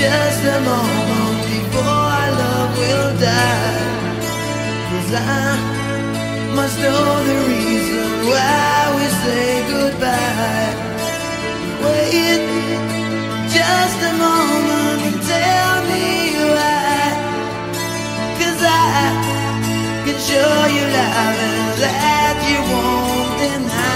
just a moment before our love will die. Cause I must know the reason why we say goodbye. Wait just a moment and tell me why. Cause I can show you love and that you won't deny.